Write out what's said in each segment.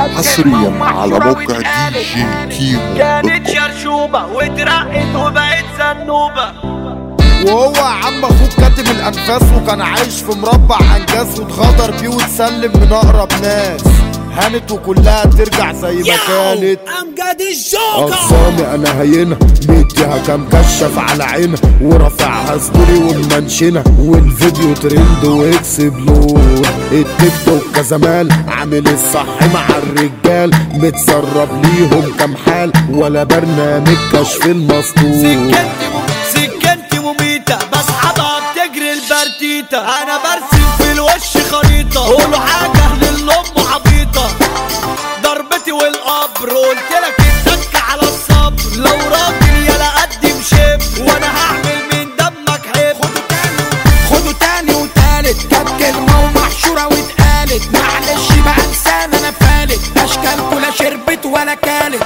حصريا على موقع دي جي كيمو. كانت شرشوبة واترقت وبقت زنوبة. وهو يا عم أخوك كاتم الأنفاس وكان عايش في مربع أنجاز واتغدر بيه واتسلم من أقرب ناس. هانت وكلها ترجع زي ما كانت. امجد الجوكر أنا هينها. مديها كام كشف على عينها ورافعها story ومنشنها والفيديو ترند ويكسب لون التيك توك كزمان عامل الصح مع الرجال متسرب ليهم كام حال ولا برنامج كشف المسطول. سكنتي مم... سكنتي مميتة بسحبها بتجري البرتيتة أنا برسم في الوش خريطة قولوا حاجة للأم عبيطة ضربتي والقبر قلت ولا كالت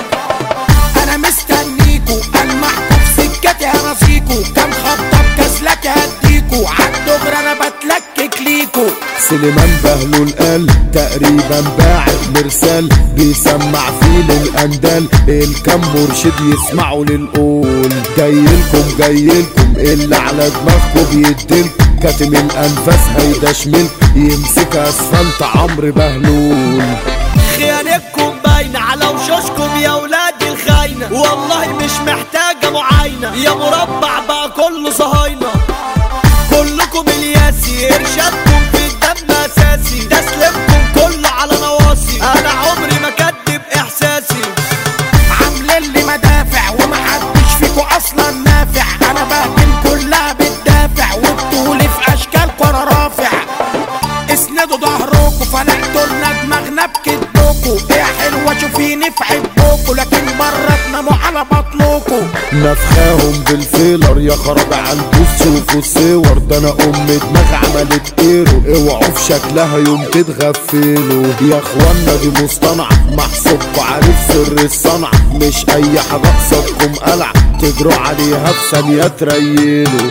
أنا مستنيكوا المحكوا في سكتي هنصيكوا كام خبطة بكسلك هديكوا عالدغري أنا بتلكك ليكوا سليمان بهلول قال تقريبا باعت مرسال. بيسمع فيه للأندال. الكم مرشد يسمعوا للقول. جايلكم جايلكم اللي على دماغكم بيديلكم كاتم الأنفاس هيدشمل يمسك أسفلت عمرو بهلول. خيانتكم يا ولاد الخاينة. والله مش محتاجة معاينة. يا مربع بقى كله صهاينة. كلكم الياسي. إرشادكم في الدم أساسي. تسليمكم كله على نواصي أنا عمري ما كدب إحساسي. عاملين لي مدافع ومحدش فيكوا أصلا نافع. أنا بهجم كلها بالدافع وبطولي في اشكالكوا أنا رافع. اسندوا ظهركوا فلقتوا لنا دماغنا بكدبكوا إيه حلوة شوفيني في حبكوا لكن بره تناموا على بطنكوا نفخاهم بالفيلر يا خراب عنكوس شوفوا الصور. ده أنا أم دماغ عملت إيرو. اوعوا في شكلها يوم تتغفلوا يا إخوانا دي مصطنعة. محسوبكوا عارف سر الصنعة مش أي حاجة قصادكم قلع. تجروا عليها في ثانية تريلوا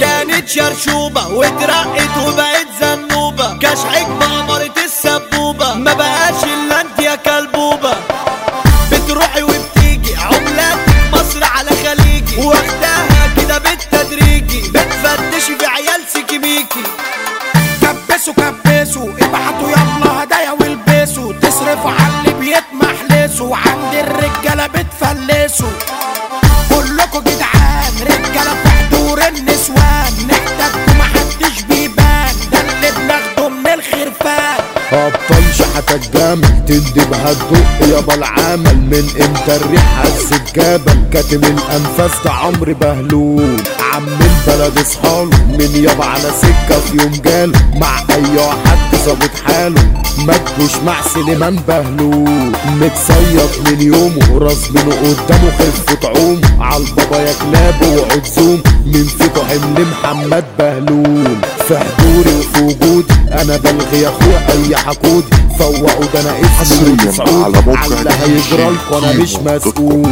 كانت شرشوبة واترقت وبقت زنوبة. كشحك بأمرة كبسوا كبسوا ابعتوا يلا هدايا والبسوا تصرفوا على اللي بيتمحلسوا عند الرجالة بتفلسوا كلكوا جدعان. رجالة في حضور النسوان. نحتاجكوا محدش بيبان. ده اللي بناخده من الخرفان. أبطال شحتك جامل تندبها الدق يابا العمل من إمتى الريح هز الجبل كاتم الأنفاس ده عمرو بهلول. عم البلد اصحاله من يابا على سكة في يوم جاله مع أي حد ظابط حاله مدبوش مع سليمان بهلول. متصيط من يومه راس منه قدامه خفة عوم. عالبابا يا كلاب وعود زوم. من فيكو حمل محمد بهلول. في حضوري وفي وجودي أنا بلغي يا أخويا أي حقودي فوقوا ده أنا اسمي على جي هيجرالكوا أنا مش. مسؤول.